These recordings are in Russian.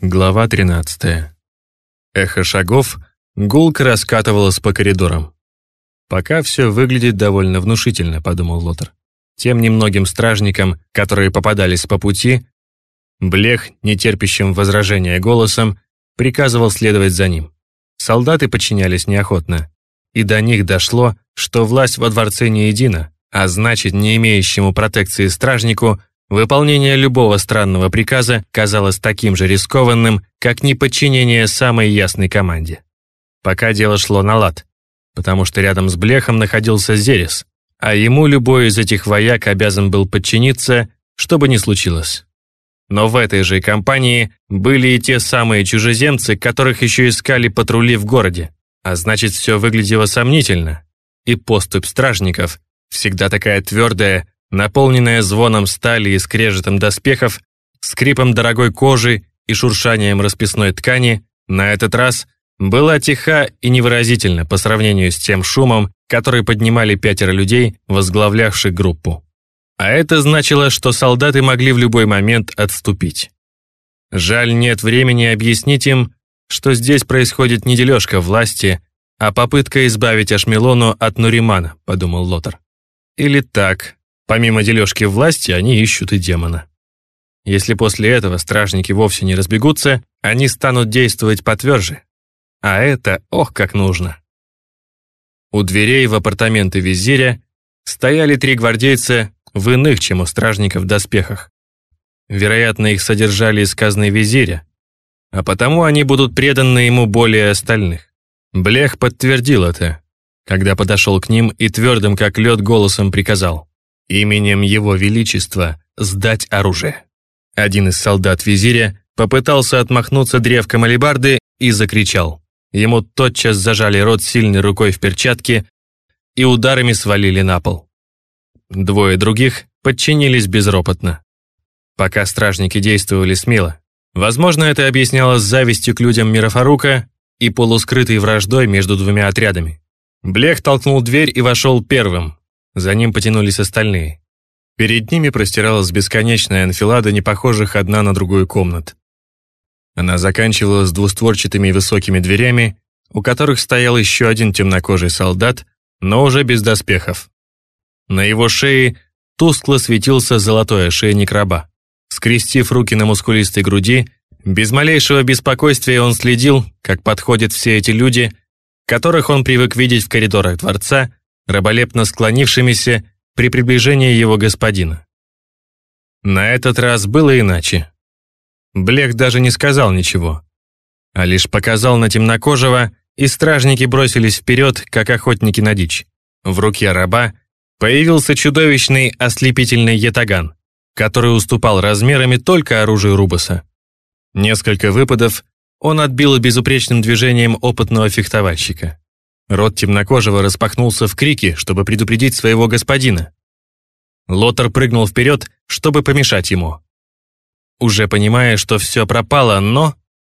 Глава 13. Эхо шагов гулко раскатывалось по коридорам. «Пока все выглядит довольно внушительно», — подумал Лотер. Тем немногим стражникам, которые попадались по пути, Блех, нетерпящим возражения голосом, приказывал следовать за ним. Солдаты подчинялись неохотно, и до них дошло, что власть во дворце не едина, а значит, не имеющему протекции стражнику Выполнение любого странного приказа казалось таким же рискованным, как неподчинение самой ясной команде. Пока дело шло на лад, потому что рядом с Блехом находился Зерес, а ему любой из этих вояк обязан был подчиниться, что бы ни случилось. Но в этой же компании были и те самые чужеземцы, которых еще искали патрули в городе, а значит, все выглядело сомнительно. И поступь стражников, всегда такая твердая, наполненная звоном стали и скрежетом доспехов, скрипом дорогой кожи и шуршанием расписной ткани, на этот раз была тиха и невыразительна по сравнению с тем шумом, который поднимали пятеро людей, возглавлявших группу. А это значило, что солдаты могли в любой момент отступить. Жаль, нет времени объяснить им, что здесь происходит не дележка власти, а попытка избавить Ашмелону от Нуримана, подумал Лотар. Или так, Помимо дележки власти, они ищут и демона. Если после этого стражники вовсе не разбегутся, они станут действовать потверже. А это, ох, как нужно. У дверей в апартаменты визиря стояли три гвардейца в иных, чем у стражников, доспехах. Вероятно, их содержали из казны визиря, а потому они будут преданы ему более остальных. Блех подтвердил это, когда подошел к ним и твердым, как лед, голосом приказал именем Его Величества сдать оружие. Один из солдат визиря попытался отмахнуться древком алебарды и закричал. Ему тотчас зажали рот сильной рукой в перчатке и ударами свалили на пол. Двое других подчинились безропотно. Пока стражники действовали смело. Возможно, это объяснялось завистью к людям Мирафарука и полускрытой враждой между двумя отрядами. Блех толкнул дверь и вошел первым, за ним потянулись остальные. Перед ними простиралась бесконечная анфилада непохожих одна на другую комнат. Она заканчивалась двустворчатыми высокими дверями, у которых стоял еще один темнокожий солдат, но уже без доспехов. На его шее тускло светился золотой ошейник раба. Скрестив руки на мускулистой груди, без малейшего беспокойствия он следил, как подходят все эти люди, которых он привык видеть в коридорах дворца, раболепно склонившимися при приближении его господина. На этот раз было иначе. Блех даже не сказал ничего, а лишь показал на темнокожего, и стражники бросились вперед, как охотники на дичь. В руке раба появился чудовищный ослепительный ятаган, который уступал размерами только оружию Рубаса. Несколько выпадов он отбил безупречным движением опытного фехтовальщика. Рот темнокожего распахнулся в крике, чтобы предупредить своего господина. Лотар прыгнул вперед, чтобы помешать ему. Уже понимая, что все пропало, но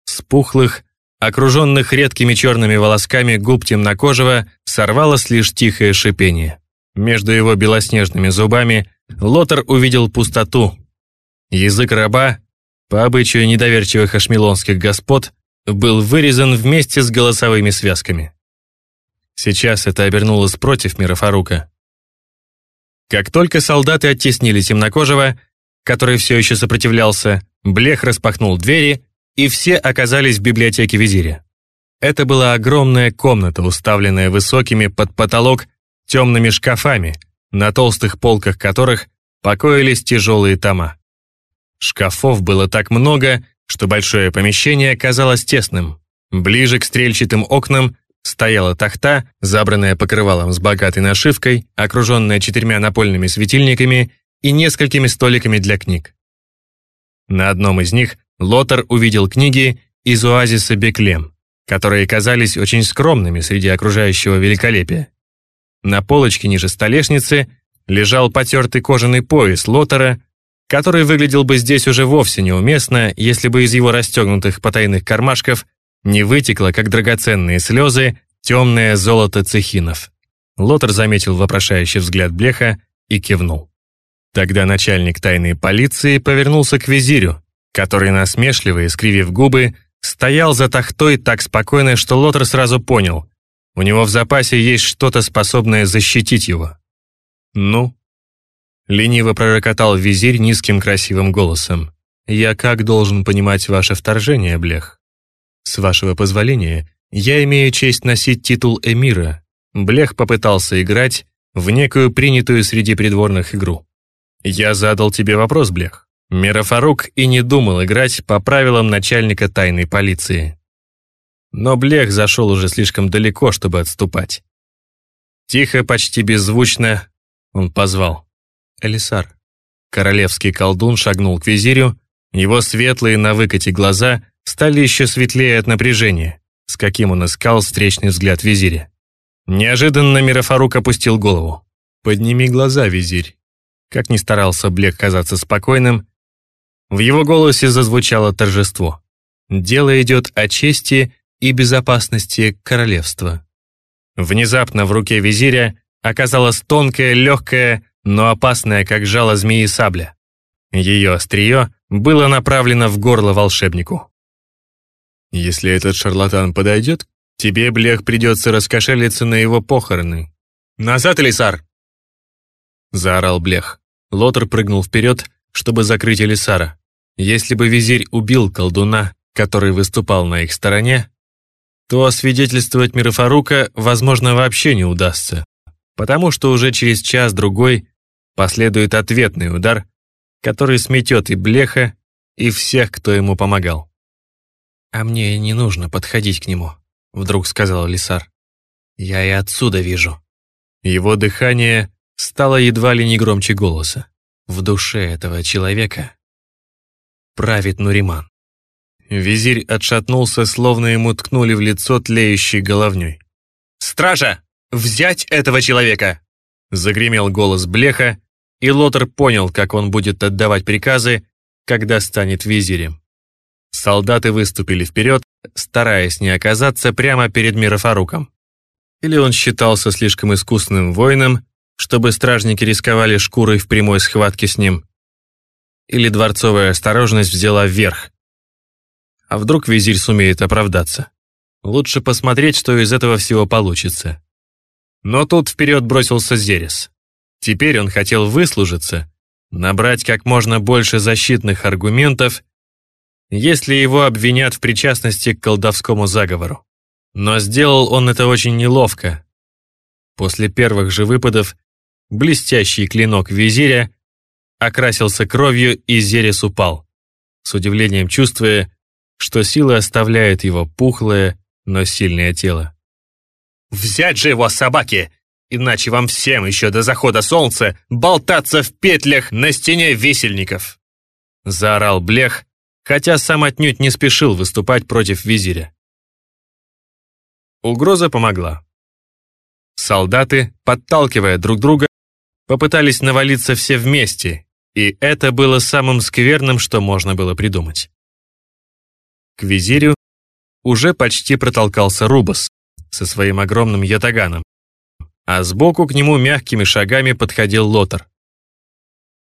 с пухлых, окруженных редкими черными волосками губ темнокожего сорвалось лишь тихое шипение. Между его белоснежными зубами Лотар увидел пустоту. Язык раба, по обычаю недоверчивых ашмелонских господ, был вырезан вместе с голосовыми связками. Сейчас это обернулось против мира Фарука. Как только солдаты оттеснили темнокожего, который все еще сопротивлялся, Блех распахнул двери, и все оказались в библиотеке визиря. Это была огромная комната, уставленная высокими под потолок темными шкафами, на толстых полках которых покоились тяжелые тома. Шкафов было так много, что большое помещение казалось тесным. Ближе к стрельчатым окнам стояла тахта, забранная покрывалом с богатой нашивкой, окруженная четырьмя напольными светильниками и несколькими столиками для книг. На одном из них Лотар увидел книги из оазиса Беклем, которые казались очень скромными среди окружающего великолепия. На полочке ниже столешницы лежал потертый кожаный пояс Лотара, который выглядел бы здесь уже вовсе неуместно, если бы из его расстегнутых потайных кармашков не вытекло, как драгоценные слезы, темное золото цехинов. Лотер заметил вопрошающий взгляд Блеха и кивнул. Тогда начальник тайной полиции повернулся к визирю который насмешливо, искривив губы, стоял за тахтой так спокойно, что Лотер сразу понял, у него в запасе есть что-то, способное защитить его. «Ну?» Лениво пророкотал визирь низким красивым голосом. «Я как должен понимать ваше вторжение, Блех? С вашего позволения, я имею честь носить титул эмира». Блех попытался играть в некую принятую среди придворных игру. «Я задал тебе вопрос, Блех. Мирафарук и не думал играть по правилам начальника тайной полиции. Но Блех зашел уже слишком далеко, чтобы отступать. Тихо, почти беззвучно он позвал. «Элисар». Королевский колдун шагнул к визирю, его светлые на выкате глаза стали еще светлее от напряжения, с каким он искал встречный взгляд визиря. Неожиданно Мирафарук опустил голову. «Подними глаза, визирь». Как ни старался Блек казаться спокойным, в его голосе зазвучало торжество. Дело идет о чести и безопасности королевства. Внезапно в руке визиря оказалась тонкая, легкая, но опасная, как жало змеи сабля. Ее острие было направлено в горло волшебнику. «Если этот шарлатан подойдет, тебе, Блех, придется раскошелиться на его похороны». «Назад, Элисар!» Заорал Блех. Лотер прыгнул вперед, чтобы закрыть Элисара. Если бы визирь убил колдуна, который выступал на их стороне, то освидетельствовать Мирафарука, возможно, вообще не удастся, потому что уже через час-другой последует ответный удар, который сметет и Блеха, и всех, кто ему помогал. «А мне не нужно подходить к нему», — вдруг сказал Лисар. «Я и отсюда вижу». Его дыхание стало едва ли не громче голоса. В душе этого человека правит Нуриман. Визирь отшатнулся, словно ему ткнули в лицо тлеющей головней. «Стража! Взять этого человека!» Загремел голос Блеха, и Лотер понял, как он будет отдавать приказы, когда станет визирем. Солдаты выступили вперед, стараясь не оказаться прямо перед Мирафаруком. Или он считался слишком искусным воином, чтобы стражники рисковали шкурой в прямой схватке с ним, или дворцовая осторожность взяла вверх. А вдруг визирь сумеет оправдаться? Лучше посмотреть, что из этого всего получится. Но тут вперед бросился Зерес. Теперь он хотел выслужиться, набрать как можно больше защитных аргументов, если его обвинят в причастности к колдовскому заговору. Но сделал он это очень неловко. После первых же выпадов блестящий клинок визиря окрасился кровью, и Зерес упал, с удивлением чувствуя, что сила оставляет его пухлое, но сильное тело. «Взять же его, собаки! Иначе вам всем еще до захода солнца болтаться в петлях на стене висельников!» Заорал Блех, хотя сам отнюдь не спешил выступать против визиря. Угроза помогла. Солдаты, подталкивая друг друга, попытались навалиться все вместе, и это было самым скверным, что можно было придумать. К визирю уже почти протолкался Рубас со своим огромным ятаганом, а сбоку к нему мягкими шагами подходил Лотар.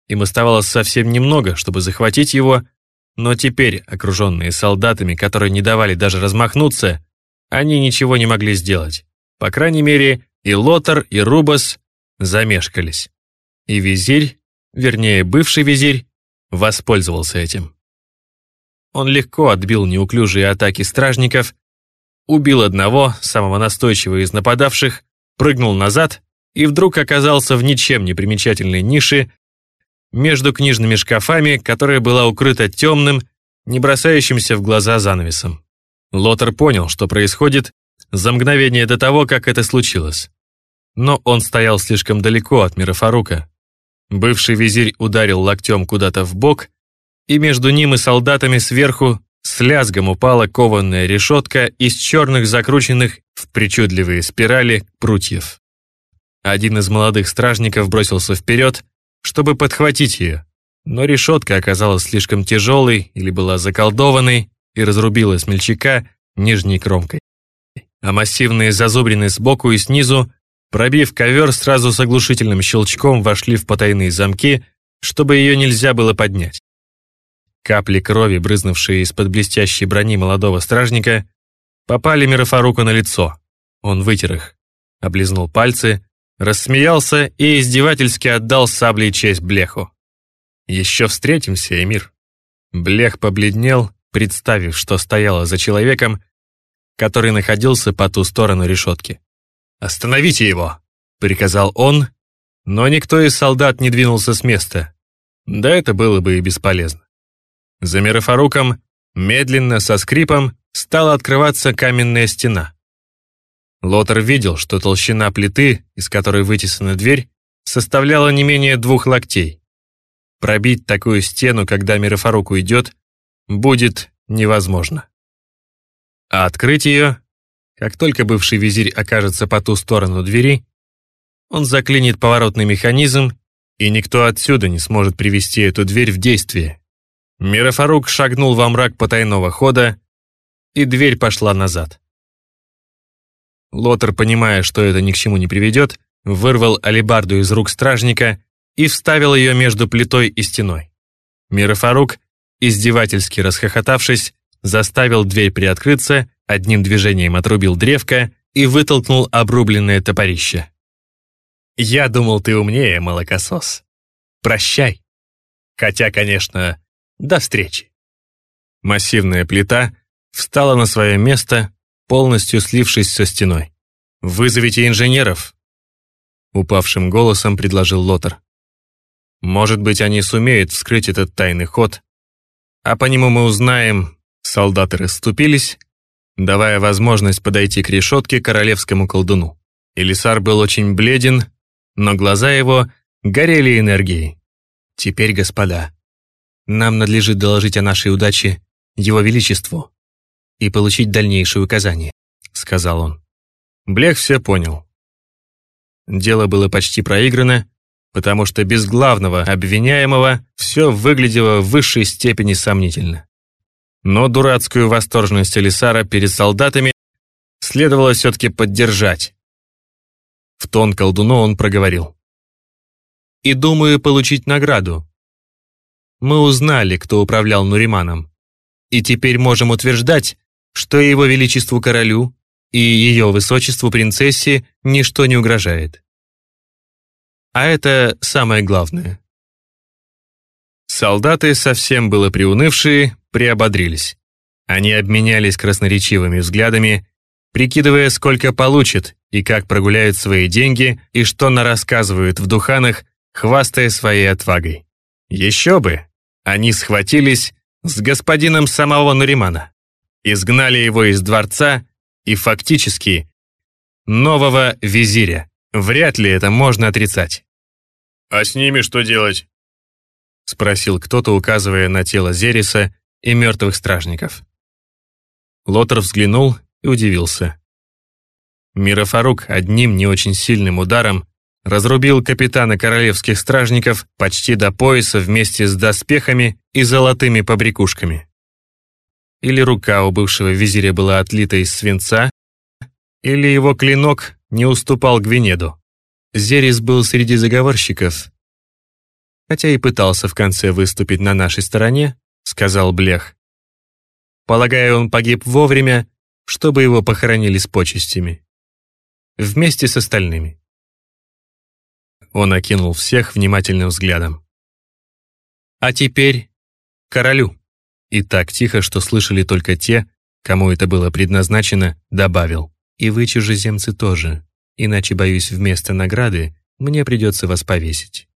Им оставалось совсем немного, чтобы захватить его, но теперь, окруженные солдатами, которые не давали даже размахнуться, они ничего не могли сделать. По крайней мере, и Лотар, и Рубас замешкались. И визирь вернее, бывший визирь, воспользовался этим. Он легко отбил неуклюжие атаки стражников, убил одного, самого настойчивого из нападавших, прыгнул назад и вдруг оказался в ничем не примечательной нише между книжными шкафами, которая была укрыта темным, не бросающимся в глаза занавесом. Лотер понял, что происходит, за мгновение до того, как это случилось. Но он стоял слишком далеко от мира Фарука, Бывший визирь ударил локтем куда-то в бок, и между ним и солдатами сверху с лязгом упала кованная решетка из черных закрученных в причудливые спирали прутьев. Один из молодых стражников бросился вперед, чтобы подхватить ее, но решетка оказалась слишком тяжелой или была заколдованной и разрубила смельчака нижней кромкой. А массивные зазубрины сбоку и снизу Пробив ковер, сразу с оглушительным щелчком вошли в потайные замки, чтобы ее нельзя было поднять. Капли крови, брызнувшие из-под блестящей брони молодого стражника, попали Мирафаруку на лицо. Он вытер их, облизнул пальцы, рассмеялся и издевательски отдал саблей честь Блеху. «Еще встретимся, Эмир». Блех побледнел, представив, что стояло за человеком, который находился по ту сторону решетки. «Остановите его!» — приказал он, но никто из солдат не двинулся с места. Да это было бы и бесполезно. За Мирафаруком медленно, со скрипом, стала открываться каменная стена. Лотер видел, что толщина плиты, из которой вытесана дверь, составляла не менее двух локтей. Пробить такую стену, когда Мирафарук уйдет, будет невозможно. А открыть ее, как только бывший визирь окажется по ту сторону двери, он заклинит поворотный механизм, и никто отсюда не сможет привести эту дверь в действие. Мирафарук шагнул во мрак потайного хода, и дверь пошла назад. Лотер, понимая, что это ни к чему не приведет, вырвал алебарду из рук стражника и вставил ее между плитой и стеной. Мирафарук, издевательски расхохотавшись, заставил дверь приоткрыться, одним движением отрубил древко и вытолкнул обрубленное топорище. «Я думал, ты умнее, молокосос. Прощай. Хотя, конечно, до встречи». Массивная плита встала на свое место, полностью слившись со стеной. «Вызовите инженеров!» Упавшим голосом предложил Лотер. «Может быть, они сумеют вскрыть этот тайный ход, а по нему мы узнаем...» Солдаты расступились, давая возможность подойти к решетке королевскому колдуну. Элисар был очень бледен, но глаза его горели энергией. «Теперь, господа, нам надлежит доложить о нашей удаче Его Величеству и получить дальнейшие указания», — сказал он. Блех все понял. Дело было почти проиграно, потому что без главного обвиняемого все выглядело в высшей степени сомнительно. Но дурацкую восторженность Элисара перед солдатами следовало все-таки поддержать. В тон колдуну он проговорил. «И думаю получить награду, мы узнали, кто управлял Нуриманом. И теперь можем утверждать, что его величеству королю и ее высочеству принцессе ничто не угрожает. А это самое главное. Солдаты, совсем было приунывшие, приободрились. Они обменялись красноречивыми взглядами, прикидывая, сколько получат и как прогуляют свои деньги и что нарассказывают в духанах, хвастая своей отвагой. Еще бы! Они схватились с господином самого Нуримана, изгнали его из дворца и фактически нового визиря. Вряд ли это можно отрицать. «А с ними что делать?» — спросил кто-то, указывая на тело Зериса и мертвых стражников. Лотер взглянул и удивился. Мирафарук одним не очень сильным ударом разрубил капитана королевских стражников почти до пояса вместе с доспехами и золотыми побрякушками. Или рука у бывшего визиря была отлита из свинца, или его клинок не уступал Гвинеду. Зерис был среди заговорщиков, хотя и пытался в конце выступить на нашей стороне, сказал Блех. Полагаю, он погиб вовремя, чтобы его похоронили с почестями. Вместе с остальными. Он окинул всех внимательным взглядом. «А теперь королю». И так тихо, что слышали только те, кому это было предназначено, добавил. «И вы, чужеземцы, тоже. Иначе, боюсь, вместо награды мне придется вас повесить».